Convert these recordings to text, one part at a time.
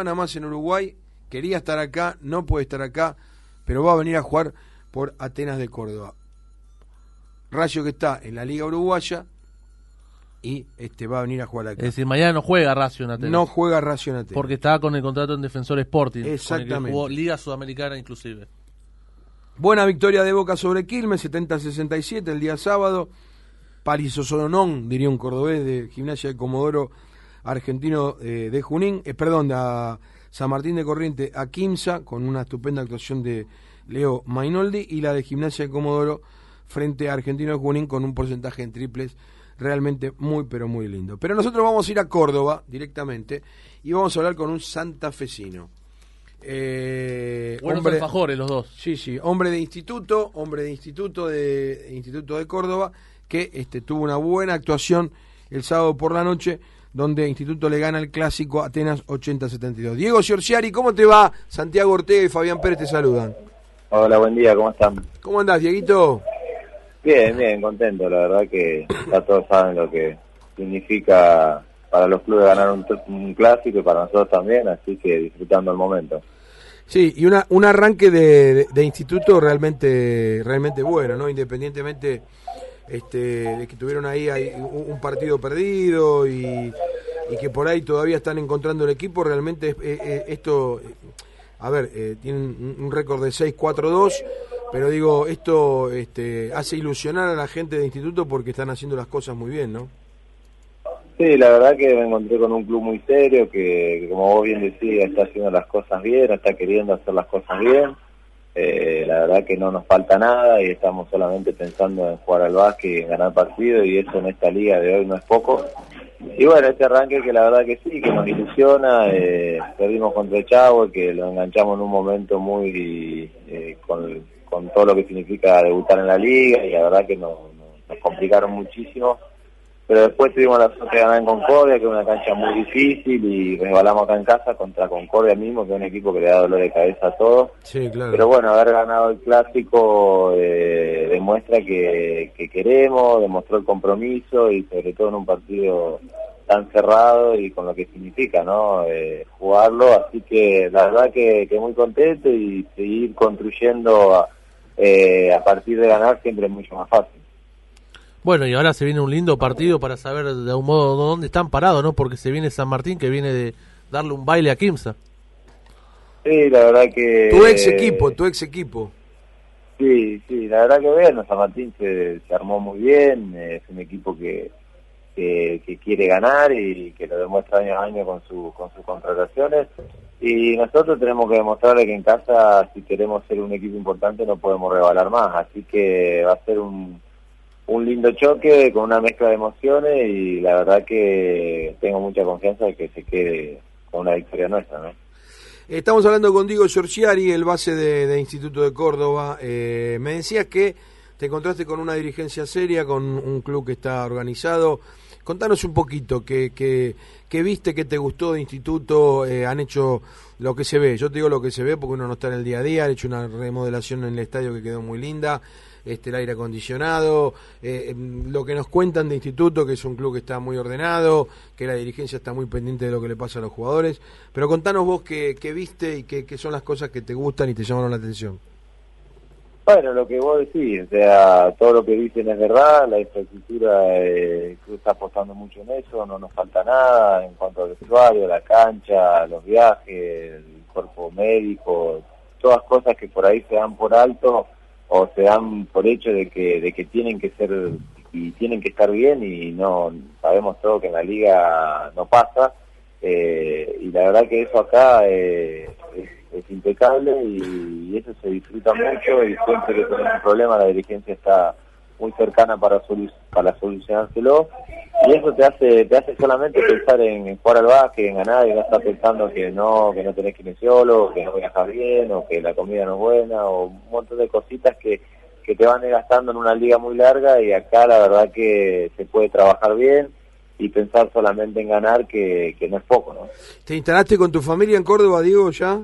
semana más en Uruguay, quería estar acá, no puede estar acá, pero va a venir a jugar por Atenas de Córdoba. Rayo que está en la Liga Uruguaya y este va a venir a jugar acá. Es decir, mañana no juega Racio en Atenas. no juega Rayo en Atenas. Porque está con el contrato en Defensor Sporting. Con el que Exactamente. jugó Liga Sudamericana inclusive. Buena victoria de Boca sobre Quilmes, 70-67 el día sábado. Parisosonón, diría un cordobés de Gimnasia de Comodoro argentino eh, de Junín, eh, perdón, a San Martín de Corriente a Quimsa, con una estupenda actuación de Leo Mainoldi, y la de Gimnasia de Comodoro frente a Argentino de Junín con un porcentaje en triples realmente muy, pero muy lindo. Pero nosotros vamos a ir a Córdoba directamente y vamos a hablar con un santafesino. Eh, Buenos hombre- alfajores los dos. Sí, sí, hombre de instituto, hombre de instituto de Instituto de Córdoba, que este, tuvo una buena actuación el sábado por la noche, donde Instituto le gana el clásico Atenas 80-72. Diego Giorgiari, ¿cómo te va? Santiago Ortega y Fabián Pérez te saludan. Hola, buen día, ¿cómo están? ¿Cómo andás, Dieguito? Bien, bien, contento, la verdad que ya todos saben lo que significa para los clubes ganar un, un clásico y para nosotros también, así que disfrutando el momento. Sí, y una, un arranque de, de- de instituto realmente realmente bueno, ¿no? Independientemente este, de que tuvieron ahí, ahí un, un partido perdido y, y que por ahí todavía están encontrando el equipo, realmente eh, eh, esto, eh, a ver, eh, tienen un, récord de 6-4-2, pero digo, esto este, hace ilusionar a la gente de instituto porque están haciendo las cosas muy bien, ¿no? Sí, la verdad que me encontré con un club muy serio que, como vos bien decías, está haciendo las cosas bien, está queriendo hacer las cosas bien. Eh, la verdad que no nos falta nada y estamos solamente pensando en jugar al básquet y en ganar partidos y eso en esta liga de hoy no es poco. Y bueno, este arranque que la verdad que sí, que nos ilusiona, eh, perdimos contra Chavo, que lo enganchamos en un momento muy eh, con, con todo lo que significa debutar en la liga y la verdad que nos, nos- nos complicaron muchísimo pero después tuvimos la suerte de ganar en Concordia, que es una cancha muy difícil, y resbalamos acá en casa contra Concordia mismo, que es un equipo que le da dolor de cabeza a todos. Sí, claro. Pero bueno, haber ganado el clásico eh, demuestra que, que queremos, demostró el compromiso y sobre todo en un partido tan cerrado y con lo que significa, ¿no? Eh, jugarlo, así que la verdad que, que muy contento y seguir construyendo a, eh, a partir de ganar siempre es mucho más fácil. Bueno, y ahora se viene un lindo partido para saber de algún modo dónde están parados, ¿no? Porque se viene San Martín que viene de darle un baile a Kimsa. Sí, la verdad que... tu ex equipo, tu ex equipo. Sí, sí, la verdad que bueno, San Martín se, se armó muy bien, eh, es un equipo que, que, quiere ganar y que lo demuestra año a año con, su, con sus contrataciones. Y nosotros tenemos que demostrarle que en casa, si queremos ser un equipo importante, no podemos rebalar más. Así que va a ser un, un lindo choque con una mezcla de emociones y la verdad que tengo mucha confianza de que se quede con una victoria nuestra, ¿no? Estamos hablando con Diego Giorgiari, el base de, de Instituto de Córdoba. Eh, me decías que te encontraste con una dirigencia seria, con un club que está organizado. Contanos un poquito, ¿qué, qué, viste, qué te gustó de Instituto? Eh, han hecho lo que se ve, yo te digo lo que se ve porque uno no está en el día a día, han hecho una remodelación en el estadio que quedó muy linda, este, el aire acondicionado, eh, em, lo que nos cuentan de Instituto, que es un club que está muy ordenado, que la dirigencia está muy pendiente de lo que le pasa a los jugadores, pero contanos vos qué, viste y qué son las cosas que te gustan y te llamaron la atención. Bueno, lo que vos decís, o sea, todo lo que dicen es verdad, la infraestructura eh, está apostando mucho en eso, no nos falta nada en cuanto al vestuario, la cancha, los viajes, el cuerpo médico, todas cosas que por ahí se dan por alto o se dan por hecho de que, de que tienen que ser y tienen que estar bien y no sabemos todo que en la liga no pasa eh, y la verdad que eso acá eh, es, impecable y, eso se disfruta mucho y siempre que tenemos un problema la dirigencia está muy cercana para solu- para solucionárselo. Y eso te hace te hace solamente pensar en, jugar al básquet, en ganar y no estar pensando que no que no tenés kinesiólogo, que no viajas bien o que la comida no es buena o un montón de cositas que que te van gastando en una liga muy larga y acá la verdad que se puede trabajar bien y pensar solamente en ganar que, que no es poco, ¿no? ¿Te instalaste con tu familia en Córdoba, Diego, ya?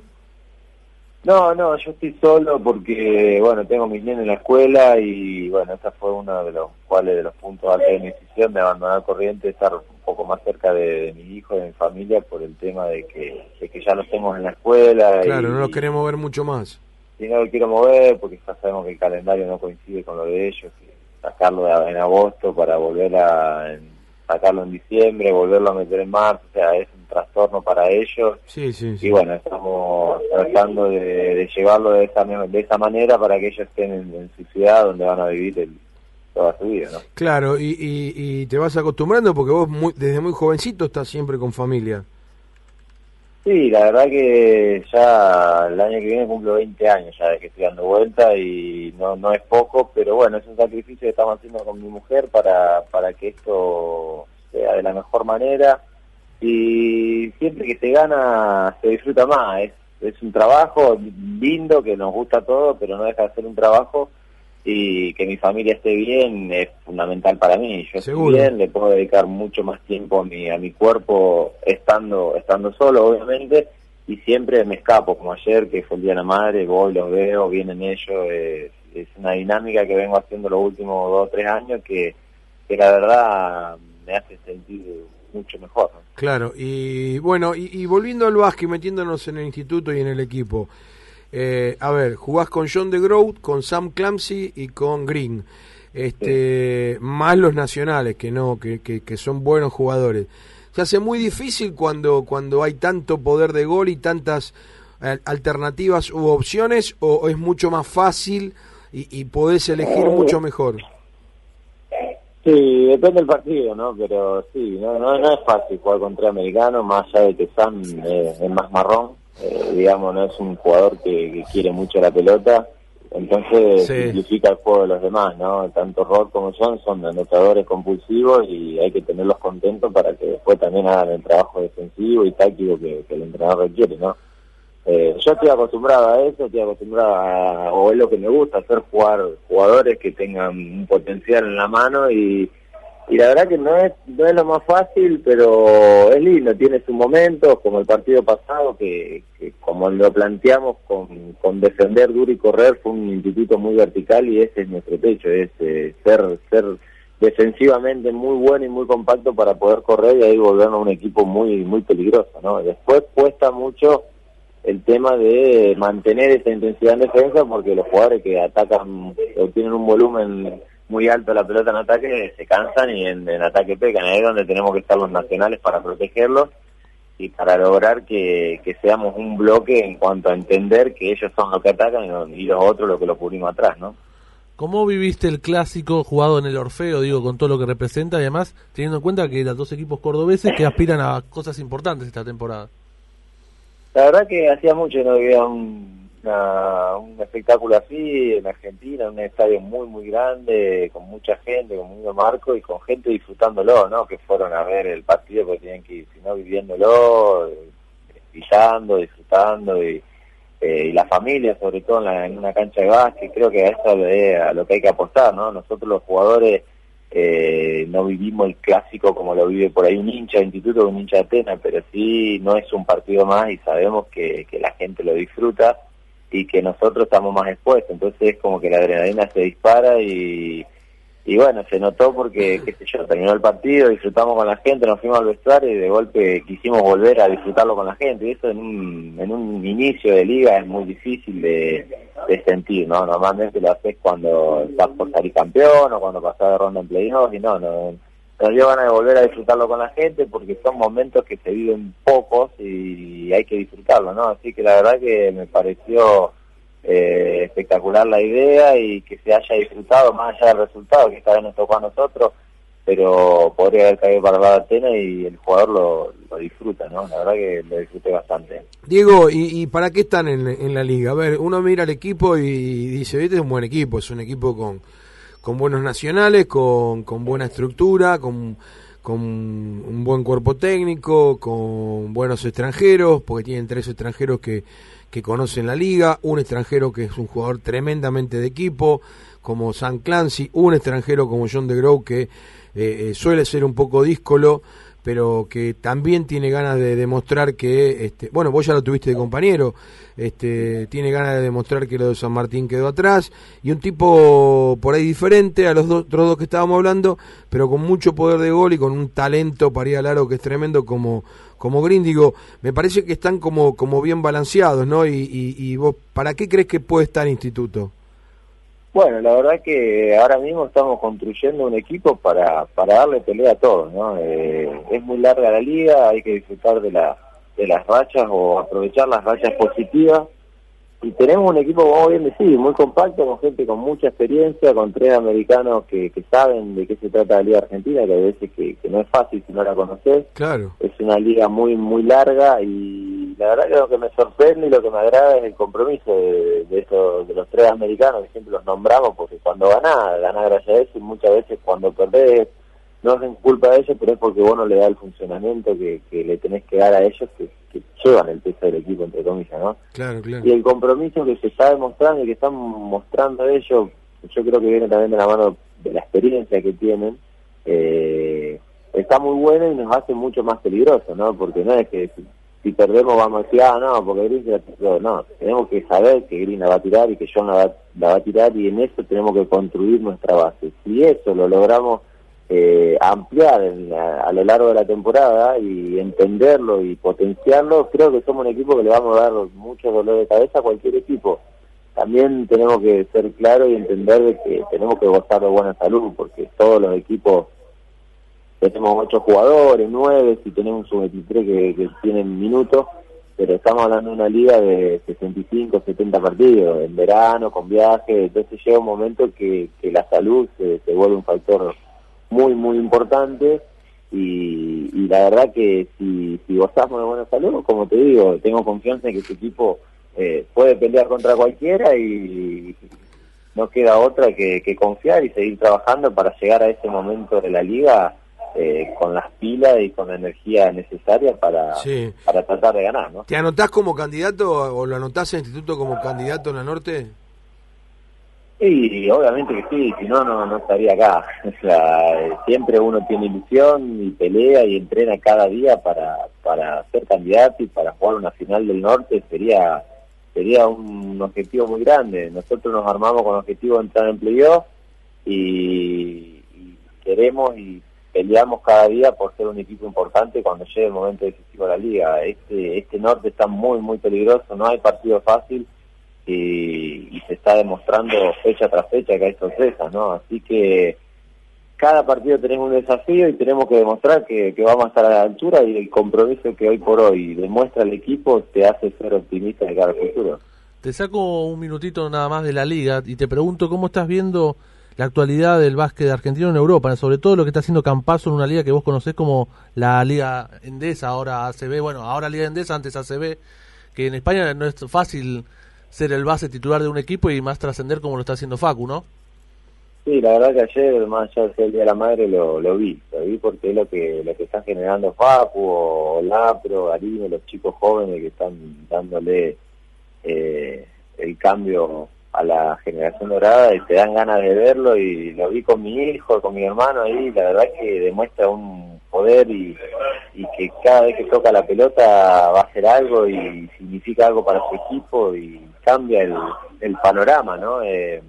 No, no, yo estoy solo porque, bueno, tengo mis nenes en la escuela y, bueno, esa fue uno de los cuales de los puntos altos de mi decisión de abandonar Corriente, estar poco más cerca de, mi hijo, de mi familia, por el tema de que, que ya los tengo en la escuela. Claro, no los queremos ver mucho más. Y no lo quiero mover porque ya sabemos que el calendario no coincide con lo de ellos. sacarlo en agosto para volver a sacarlo en diciembre, volverlo a meter en marzo, o sea, es un trastorno para ellos. Sí, sí, Y bueno, estamos tratando de, llevarlo de esa, de esa manera para que ellos estén en, su ciudad donde van a vivir el, toda su vida, ¿no? Claro, y, y, te vas acostumbrando porque vos desde muy jovencito estás siempre con familia. Sí, la verdad que ya el año que viene cumplo 20 años ya de que estoy dando vuelta y no, no es poco, pero bueno, es un sacrificio que estamos haciendo con mi mujer para, para que esto sea de la mejor manera. Y siempre que se gana se disfruta más, es, es un trabajo lindo que nos gusta todo, pero no deja de ser un trabajo y que mi familia esté bien es fundamental para mí. Yo estoy bien, le puedo dedicar mucho más tiempo a mi, a mi cuerpo estando, estando solo, obviamente, y siempre me escapo, como ayer, que fue el Día de la Madre, voy, los veo, vienen ellos, es, una dinámica que vengo haciendo los últimos dos o tres años que, que la verdad me hace sentir mucho mejor. Claro, y bueno, y, y volviendo al básquet, metiéndonos en el instituto y en el equipo, eh, a ver, jugás con John DeGroat, con Sam Clancy y con Green. Este, Más los nacionales, que no, que, que, son buenos jugadores. Se hace muy difícil cuando, cuando hay tanto poder de gol y tantas eh, alternativas u opciones, o, es mucho más fácil y, y podés elegir mucho mejor. Sí, depende del partido, ¿no? Pero sí, no, no, es fácil jugar contra americanos, más allá de que Sam eh, es más marrón eh, digamos, no es un jugador que, quiere mucho la pelota, entonces simplifica el juego de los demás, ¿no? Tanto Rod como John son anotadores compulsivos y hay que tenerlos contentos para que después también hagan el trabajo defensivo y táctico que, el entrenador requiere, ¿no? Eh, yo estoy acostumbrado a eso, estoy acostumbrado a, o es lo que me gusta, hacer jugar jugadores que tengan un potencial en la mano y y la verdad que no es no es lo más fácil pero es lindo tiene sus momentos como el partido pasado que, como lo planteamos con, con defender duro y correr fue un instituto muy vertical y ese es nuestro techo es eh, ser ser defensivamente muy bueno y muy compacto para poder correr y ahí volvernos un equipo muy muy peligroso no después cuesta mucho el tema de mantener esa intensidad en defensa porque los jugadores que atacan o tienen un volumen muy alto la pelota en ataque, se cansan y en, ataque pecan. Ahí es donde tenemos que estar los nacionales para protegerlos y para lograr que, seamos un bloque en cuanto a entender que ellos son los que atacan y los otros los que lo cubrimos atrás, ¿no? ¿Cómo viviste el clásico jugado en el Orfeo, digo, con todo lo que representa y además teniendo en cuenta que los dos equipos cordobeses que aspiran a cosas importantes esta temporada? La verdad que hacía mucho que no había un un espectáculo así en Argentina, un estadio muy, muy grande, con mucha gente, con mucho marco y con gente disfrutándolo, ¿no? Que fueron a ver el partido porque tienen que ir, sino viviéndolo, pisando, disfrutando y, eh, y la familia, sobre todo en, una cancha de básquet, creo que a eso es a lo que hay que apostar, ¿no? Nosotros los jugadores eh, no vivimos el clásico como lo vive por ahí un hincha de instituto un hincha de Atenas, pero sí no es un partido más y sabemos que, que la gente lo disfruta y que nosotros estamos más expuestos, entonces es como que la adrenalina se dispara y, y bueno, se notó porque, qué sé yo, terminó el partido, disfrutamos con la gente, nos fuimos al vestuario y de golpe quisimos volver a disfrutarlo con la gente, y eso en un, en un inicio de liga es muy difícil de, sentir, ¿no? Normalmente lo haces cuando estás por salir campeón o cuando pasás de ronda en playoff y no, no nos dio ganas de volver a disfrutarlo con la gente porque son momentos que se viven pocos y hay que disfrutarlo, ¿no? Así que la verdad que me pareció eh, espectacular la idea y que se haya disfrutado más allá del resultado que esta vez nos tocó a nosotros, pero podría haber caído para la Atena y el jugador lo, disfruta, ¿no? La verdad que lo disfruté bastante. Diego, ¿y, para qué están en, en la liga? A ver, uno mira al equipo y dice, este es un buen equipo, es un equipo con con buenos nacionales, con, con buena estructura, con, con un buen cuerpo técnico, con buenos extranjeros, porque tienen tres extranjeros que, que conocen la liga, un extranjero que es un jugador tremendamente de equipo, como San Clancy, un extranjero como John DeGrow que eh, eh, suele ser un poco díscolo, pero que también tiene ganas de demostrar que, este, bueno, vos ya lo tuviste de compañero, este, tiene ganas de demostrar que lo de San Martín quedó atrás, y un tipo por ahí diferente a los otros dos que estábamos hablando, pero con mucho poder de gol y con un talento para ir al aro que es tremendo como, como Green, digo, me parece que están como, como bien balanceados, ¿no? Y, y vos, ¿para qué crees que puede estar Instituto? Bueno, la verdad que ahora mismo estamos construyendo un equipo para, para darle pelea a todos, ¿no? Eh, es muy larga la liga, hay que disfrutar de, la, de las rachas o aprovechar las rachas positivas. Y tenemos un equipo, como bien decís, muy compacto, con gente con mucha experiencia, con tres americanos que, que saben de qué se trata la Liga Argentina, que a veces que, que no es fácil si no la conoces. Claro. Es una liga muy, muy larga y la verdad que lo que me sorprende y lo que me agrada es el compromiso de, de, de los tres americanos, que siempre los nombramos, porque cuando ganás, ganás gracias a eso, y muchas veces cuando perdés, no es culpa de ellos, pero es porque vos no le da el funcionamiento que, que le tenés que dar a ellos, que, que, llevan el peso del equipo, entre comillas, ¿no? Claro, claro. Y el compromiso que se está demostrando y que están mostrando ellos, yo creo que viene también de la mano de la experiencia que tienen, eh, está muy bueno y nos hace mucho más peligrosos, ¿no? Porque no es que si perdemos vamos a decir, ah, no, porque Green la tiró. No, tenemos que saber que Green la va a tirar y que John la va, la va a tirar y en eso tenemos que construir nuestra base. Si eso lo logramos eh, ampliar a, lo largo de la temporada y entenderlo y potenciarlo, creo que somos un equipo que le vamos a dar mucho dolor de cabeza a cualquier equipo. También tenemos que ser claros y entender que tenemos que gozar de buena salud, porque todos los equipos tenemos ocho jugadores, nueve, si tenemos un 23 que, que tienen minutos, pero estamos hablando de una liga de 65, 70 partidos, en verano, con viajes, entonces llega un momento que, que la salud se, se, vuelve un factor muy, muy importante y, y la verdad que si, si gozamos de buena salud, como te digo, tengo confianza en que este equipo eh, puede pelear contra cualquiera y no queda otra que, que confiar y seguir trabajando para llegar a ese momento de la liga eh, con las pilas y con la energía necesaria para, Sí. para tratar de ganar, ¿no? ¿Te anotás como candidato o lo anotás en Instituto como candidato en la Norte? Y obviamente que sí, si no, no, no estaría acá. O sea, eh, siempre uno tiene ilusión y pelea y entrena cada día para, para ser candidato y para jugar una final del norte sería sería un objetivo muy grande. Nosotros nos armamos con el objetivo de entrar en playoff y, y queremos y peleamos cada día por ser un equipo importante cuando llegue el momento decisivo de la liga. Este, este norte está muy, muy peligroso, no hay partido fácil y, se está demostrando fecha tras fecha que hay sorpresas, ¿no? Así que cada partido tenemos un desafío y tenemos que demostrar que, que, vamos a estar a la altura y el compromiso que hoy por hoy demuestra el equipo te hace ser optimista de cara al futuro. Te saco un minutito nada más de la liga y te pregunto cómo estás viendo la actualidad del básquet argentino en Europa, sobre todo lo que está haciendo Campazo en una liga que vos conocés como la Liga Endesa, ahora ACB, bueno, ahora Liga Endesa, antes ACB, que en España no es fácil ser el base titular de un equipo y más trascender como lo está haciendo Facu, ¿no? Sí, la verdad que ayer, más allá del Día de la Madre, lo, lo vi. Lo vi porque es lo que, lo que están generando Facu, o Lapro, Garino, los chicos jóvenes que están dándole eh, el cambio a la generación dorada y te dan ganas de verlo y lo vi con mi hijo, con mi hermano ahí, la verdad que demuestra un poder y, y que cada vez que toca la pelota va a hacer algo y significa algo para su equipo y cambia el, el panorama, ¿no? Eh,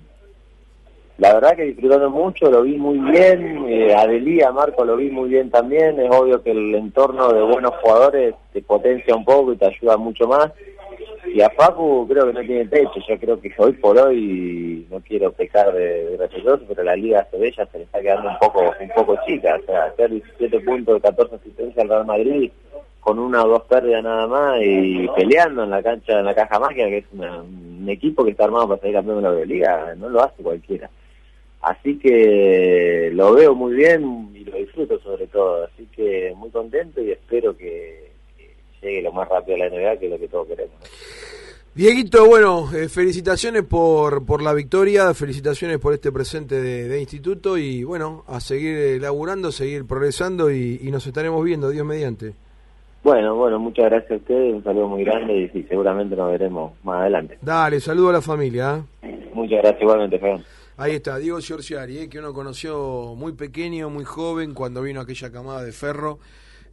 la verdad que disfrutando mucho, lo vi muy bien, eh, Adelía, Marco lo vi muy bien también, es obvio que el entorno de buenos jugadores te potencia un poco y te ayuda mucho más, y a Facu creo que no tiene techo, yo creo que hoy por hoy, no quiero pecar de, de pero la Liga ya se le está quedando un poco un poco chica, o sea, hacer 17 puntos, 14 asistencias al Real Madrid, con una o dos pérdidas nada más y peleando en la cancha, en la caja mágica, que es una, un equipo que está armado para salir campeón de la Liga, no lo hace cualquiera. Así que lo veo muy bien y lo disfruto sobre todo. Así que muy contento y espero que, llegue lo más rápido a la NBA, que es lo que todos queremos. Dieguito, bueno, eh, felicitaciones por, por la victoria, felicitaciones por este presente de, instituto y bueno, a seguir eh, laburando, seguir progresando y, nos estaremos viendo, Dios mediante. Bueno, bueno, muchas gracias a ustedes, un saludo muy grande y, y seguramente nos veremos más adelante. Dale, saludo a la familia. ¿eh? Muchas gracias igualmente, Fernando. Ahí está, Diego Giorgiari, ¿eh? que uno conoció muy pequeño, muy joven, cuando vino aquella camada de ferro.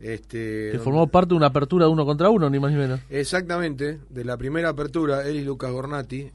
Este, Que formó parte de una apertura de uno contra uno, ni más ni menos. Exactamente, de la primera apertura, él y Lucas Gornati.